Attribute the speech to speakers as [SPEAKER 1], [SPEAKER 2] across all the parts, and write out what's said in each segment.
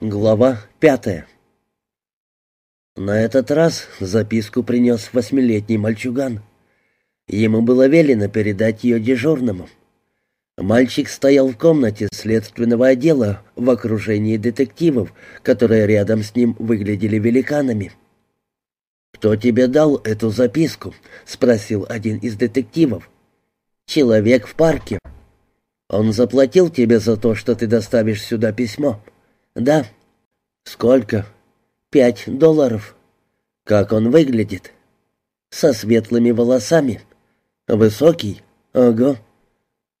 [SPEAKER 1] Глава пятая На этот раз записку принес восьмилетний мальчуган. Ему было велено передать ее дежурному. Мальчик стоял в комнате следственного отдела в окружении детективов, которые рядом с ним выглядели великанами. «Кто тебе дал эту записку?» — спросил один из детективов. «Человек в парке. Он заплатил тебе за то, что ты доставишь сюда письмо?» «Да». «Сколько?» «Пять долларов». «Как он выглядит?» «Со светлыми волосами». «Высокий?» «Ого».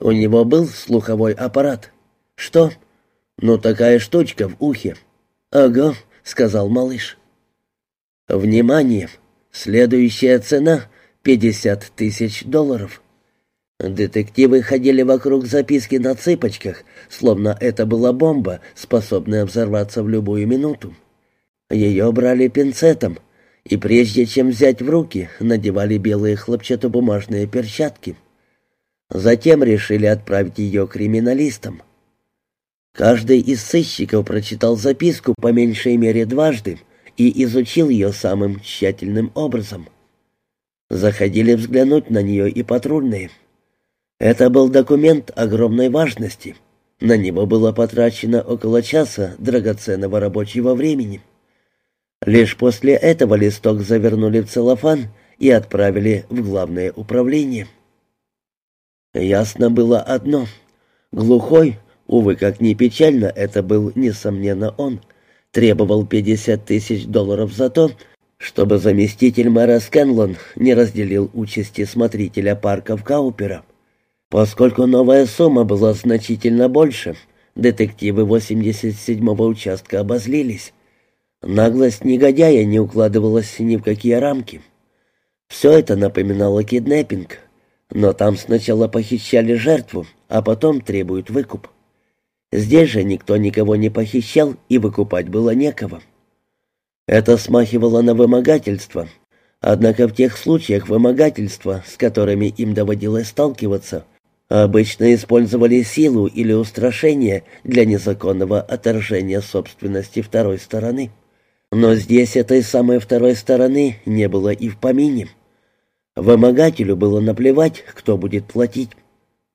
[SPEAKER 1] «У него был слуховой аппарат?» «Что?» «Ну, такая штучка в ухе». «Ого», — сказал малыш. «Внимание! Следующая цена — пятьдесят тысяч долларов». Детективы ходили вокруг записки на цыпочках, словно это была бомба, способная взорваться в любую минуту. Ее брали пинцетом, и прежде чем взять в руки, надевали белые хлопчатобумажные перчатки. Затем решили отправить ее криминалистам. Каждый из сыщиков прочитал записку по меньшей мере дважды и изучил ее самым тщательным образом. Заходили взглянуть на нее и патрульные — это был документ огромной важности. На него было потрачено около часа драгоценного рабочего времени. Лишь после этого листок завернули в целлофан и отправили в главное управление. Ясно было одно. Глухой, увы, как ни печально, это был, несомненно, он, требовал 50 тысяч долларов за то, чтобы заместитель мэра Скэнлон не разделил участи смотрителя парка в Каупера. Поскольку новая сумма была значительно больше, детективы 87-го участка обозлились. Наглость негодяя не укладывалась ни в какие рамки. Все это напоминало киднеппинг, но там сначала похищали жертву, а потом требуют выкуп. Здесь же никто никого не похищал, и выкупать было некого. Это смахивало на вымогательство, однако в тех случаях вымогательства, с которыми им доводилось сталкиваться, Обычно использовали силу или устрашение для незаконного отторжения собственности второй стороны. Но здесь этой самой второй стороны не было и в помине. Вымогателю было наплевать, кто будет платить.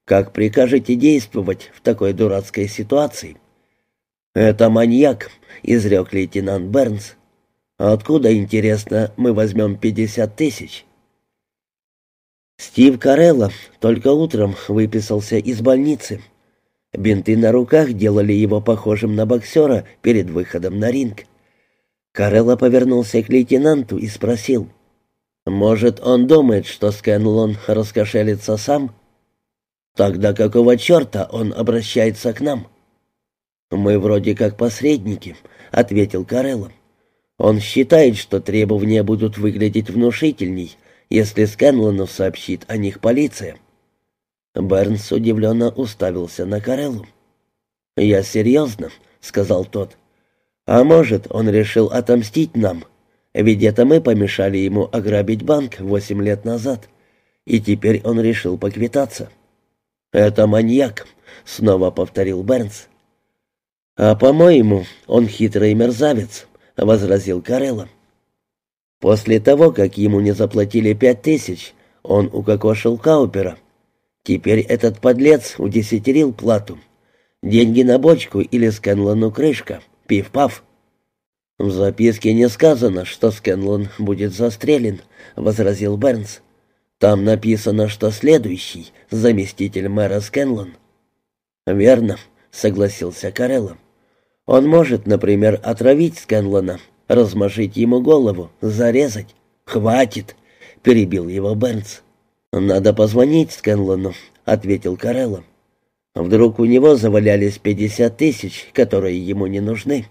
[SPEAKER 1] Как прикажете действовать в такой дурацкой ситуации? «Это маньяк», — изрек лейтенант Бернс. «Откуда, интересно, мы возьмем пятьдесят тысяч?» Стив Карелло только утром выписался из больницы. Бинты на руках делали его похожим на боксера перед выходом на ринг. Карелло повернулся к лейтенанту и спросил. «Может, он думает, что Скэнлон раскошелится сам? Тогда какого черта он обращается к нам?» «Мы вроде как посредники», — ответил Карелло. «Он считает, что требования будут выглядеть внушительней, если Скэнлону сообщит о них полиция. Бернс удивленно уставился на Кареллу. «Я серьезно», — сказал тот. «А может, он решил отомстить нам? Ведь это мы помешали ему ограбить банк восемь лет назад, и теперь он решил поквитаться». «Это маньяк», — снова повторил Бернс. «А, по-моему, он хитрый мерзавец», — возразил Карелла. После того, как ему не заплатили пять тысяч, он укокошил Каупера. Теперь этот подлец удесятерил плату. Деньги на бочку или Скэнлону крышка. Пиф-паф. «В записке не сказано, что Скэнлон будет застрелен», — возразил Бернс. «Там написано, что следующий — заместитель мэра Скэнлон». «Верно», — согласился Карелло. «Он может, например, отравить Скэнлона, размажить ему голову, зарезать. «Хватит!» — перебил его Бернс. «Надо позвонить Скэнлону», — ответил Карелло. «Вдруг у него завалялись пятьдесят тысяч, которые ему не нужны».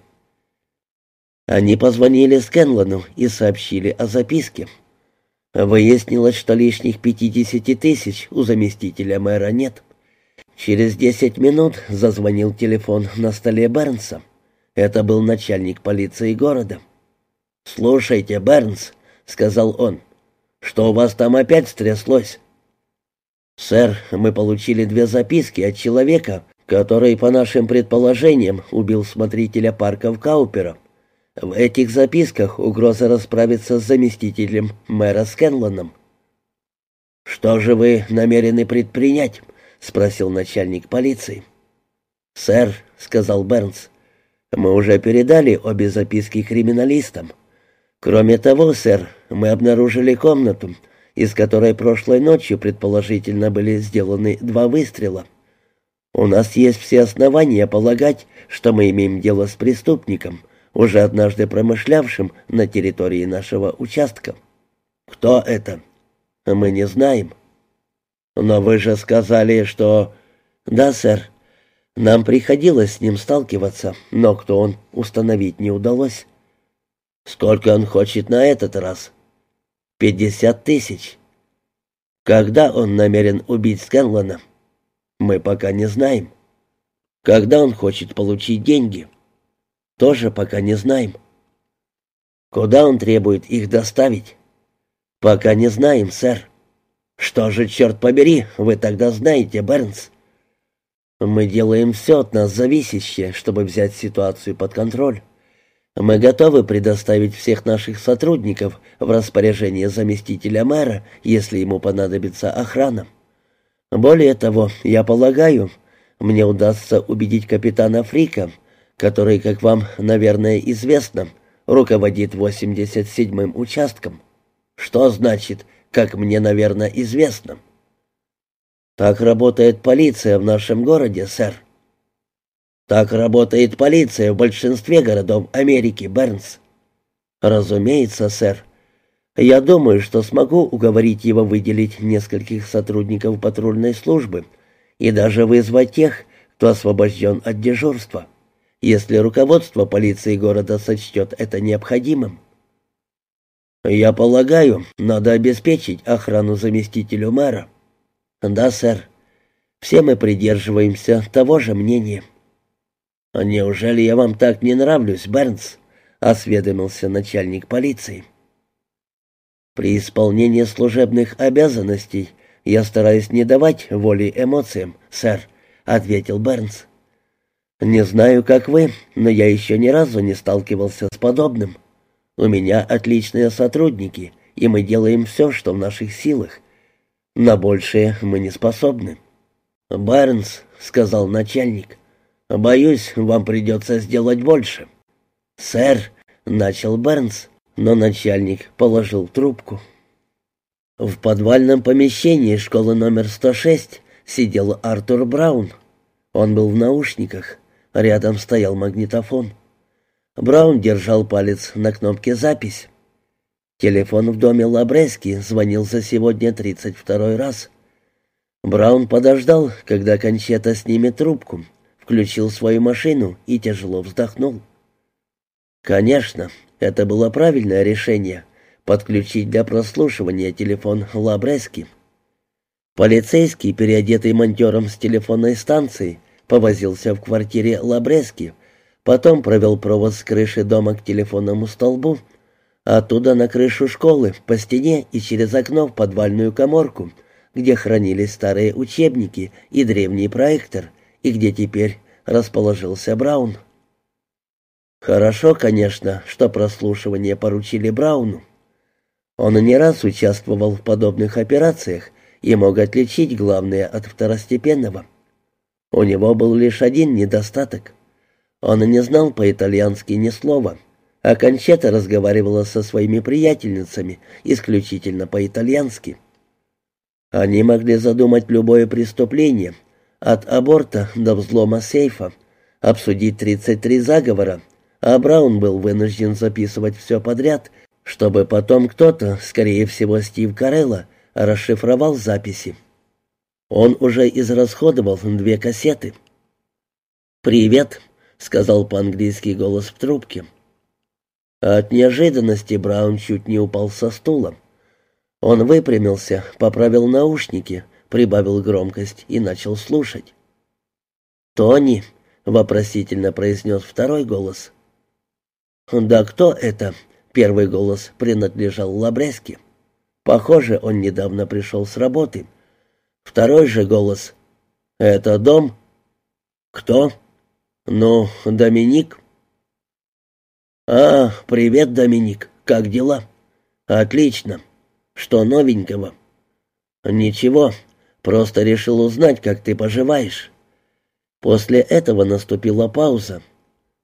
[SPEAKER 1] Они позвонили Скэнлону и сообщили о записке. Выяснилось, что лишних пятидесяти тысяч у заместителя мэра нет. Через десять минут зазвонил телефон на столе Бернса. Это был начальник полиции города. «Слушайте, Бернс», — сказал он, — «что у вас там опять стряслось?» «Сэр, мы получили две записки от человека, который, по нашим предположениям, убил смотрителя парка в Каупера. В этих записках угроза расправиться с заместителем мэра Скенлоном. «Что же вы намерены предпринять?» — спросил начальник полиции. «Сэр», — сказал Бернс, — «мы уже передали обе записки криминалистам. Кроме того, сэр, мы обнаружили комнату, из которой прошлой ночью, предположительно, были сделаны два выстрела. У нас есть все основания полагать, что мы имеем дело с преступником, уже однажды промышлявшим на территории нашего участка. Кто это? Мы не знаем. Но вы же сказали, что... Да, сэр. Нам приходилось с ним сталкиваться, но кто он, установить не удалось. Сколько он хочет на этот раз? Пятьдесят тысяч. Когда он намерен убить Скэнлона? Мы пока не знаем. Когда он хочет получить деньги? Тоже пока не знаем. Куда он требует их доставить? Пока не знаем, сэр. Что же, черт побери, вы тогда знаете, Бернс? Мы делаем все от нас зависящее, чтобы взять ситуацию под контроль. Мы готовы предоставить всех наших сотрудников в распоряжение заместителя мэра, если ему понадобится охрана. Более того, я полагаю, мне удастся убедить капитана Фрика, который, как вам, наверное, известно, руководит 87-м участком. Что значит, как мне, наверное, известно? Так работает полиция в нашем городе, сэр. Так работает полиция в большинстве городов Америки, Бернс. Разумеется, сэр. Я думаю, что смогу уговорить его выделить нескольких сотрудников патрульной службы и даже вызвать тех, кто освобожден от дежурства, если руководство полиции города сочтет это необходимым. Я полагаю, надо обеспечить охрану заместителю мэра. Да, сэр. Все мы придерживаемся того же мнения. «А «Неужели я вам так не нравлюсь, Бернс?» — осведомился начальник полиции. «При исполнении служебных обязанностей я стараюсь не давать воли эмоциям, сэр», — ответил Бернс. «Не знаю, как вы, но я еще ни разу не сталкивался с подобным. У меня отличные сотрудники, и мы делаем все, что в наших силах. На большее мы не способны». «Бернс», — сказал начальник, — Боюсь, вам придется сделать больше». «Сэр», — начал Бернс, но начальник положил трубку. В подвальном помещении школы номер 106 сидел Артур Браун. Он был в наушниках, рядом стоял магнитофон. Браун держал палец на кнопке «Запись». Телефон в доме Лабрески за сегодня 32 раз. Браун подождал, когда Кончета снимет трубку, включил свою машину и тяжело вздохнул. Конечно, это было правильное решение — подключить для прослушивания телефон Лабрески. Полицейский, переодетый монтером с телефонной станции, повозился в квартире Лабрески, потом провел провод с крыши дома к телефонному столбу, оттуда на крышу школы, по стене и через окно в подвальную коморку, где хранились старые учебники и древний проектор — и где теперь расположился Браун. Хорошо, конечно, что прослушивание поручили Брауну. Он не раз участвовал в подобных операциях и мог отличить главное от второстепенного. У него был лишь один недостаток. Он не знал по-итальянски ни слова, а Кончета разговаривала со своими приятельницами исключительно по-итальянски. Они могли задумать любое преступление — от аборта до взлома сейфа, обсудить 33 заговора, а Браун был вынужден записывать все подряд, чтобы потом кто-то, скорее всего Стив Карелло, расшифровал записи. Он уже израсходовал две кассеты. «Привет», — сказал по-английски голос в трубке. От неожиданности Браун чуть не упал со стула. Он выпрямился, поправил наушники — прибавил громкость и начал слушать. «Тони!» — вопросительно произнес второй голос. «Да кто это?» — первый голос принадлежал Лабреске. Похоже, он недавно пришел с работы. Второй же голос. «Это дом?» «Кто?» «Ну, Доминик». «А, привет, Доминик. Как дела?» «Отлично. Что новенького?» «Ничего. Просто решил узнать, как ты поживаешь». После этого наступила пауза.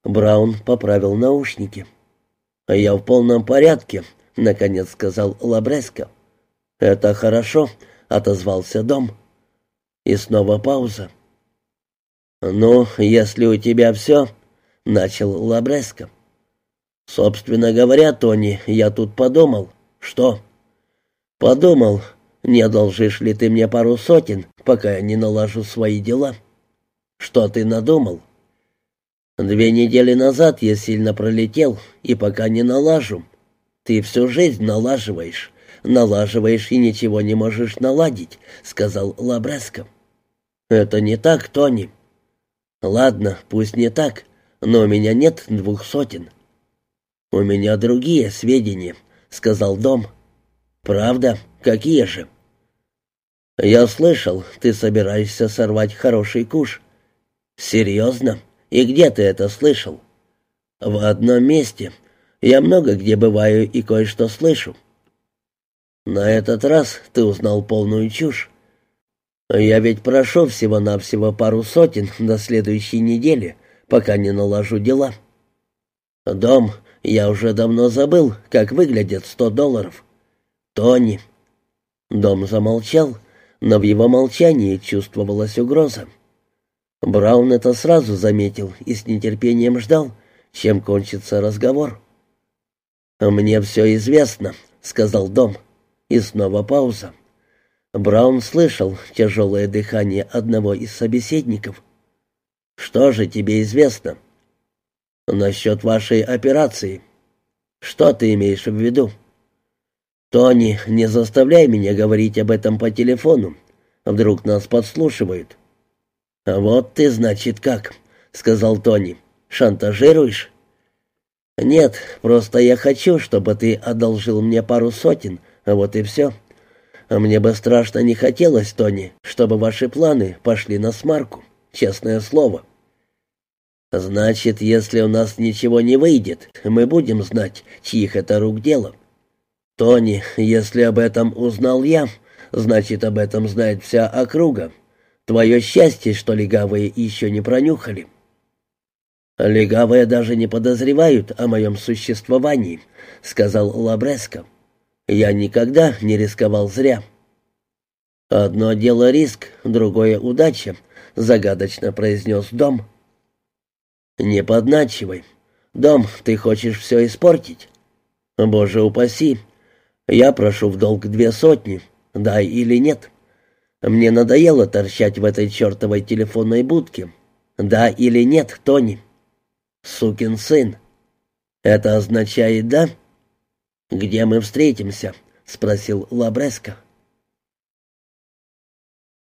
[SPEAKER 1] Браун поправил наушники. «Я в полном порядке», — наконец сказал Лабреско. «Это хорошо», — отозвался Дом. И снова пауза. «Ну, если у тебя все», — начал Лабреско. «Собственно говоря, Тони, я тут подумал». «Что?» «Подумал, не одолжишь ли ты мне пару сотен, пока я не налажу свои дела?» «Что ты надумал?» «Две недели назад я сильно пролетел, и пока не налажу. Ты всю жизнь налаживаешь, налаживаешь и ничего не можешь наладить», — сказал Лабреско. «Это не так, Тони». «Ладно, пусть не так, но у меня нет двух сотен». «У меня другие сведения», — сказал Дом. «Правда? Какие же?» «Я слышал, ты собираешься сорвать хороший куш. «Серьезно? И где ты это слышал?» «В одном месте. Я много где бываю и кое-что слышу». «На этот раз ты узнал полную чушь. Я ведь прошу всего-навсего пару сотен до следующей недели, пока не налажу дела. Дом, я уже давно забыл, как выглядят сто долларов. Тони». Дом замолчал, но в его молчании чувствовалась угроза. Браун это сразу заметил и с нетерпением ждал, чем кончится разговор. «Мне все известно», — сказал Дом. И снова пауза. Браун слышал тяжелое дыхание одного из собеседников. «Что же тебе известно?» «Насчет вашей операции. Что ты имеешь в виду?» «Тони, не заставляй меня говорить об этом по телефону. Вдруг нас подслушивают». «Вот ты, значит, как», — сказал Тони. «Шантажируешь?» «Нет, просто я хочу, чтобы ты одолжил мне пару сотен, вот и все. Мне бы страшно не хотелось, Тони, чтобы ваши планы пошли на смарку, честное слово». «Значит, если у нас ничего не выйдет, мы будем знать, чьих это рук дело». «Тони, если об этом узнал я, значит, об этом знает вся округа. Твое счастье, что легавые еще не пронюхали. «Легавые даже не подозревают о моем существовании», — сказал Лабреско. «Я никогда не рисковал зря». «Одно дело риск, другое — удача», — загадочно произнес Дом. «Не подначивай. Дом, ты хочешь все испортить?» «Боже упаси. Я прошу в долг две сотни, дай или нет». Мне надоело торчать в этой чертовой телефонной будке. Да или нет, Тони? Сукин сын. Это означает «да»? «Где мы встретимся?» — спросил Лабреско.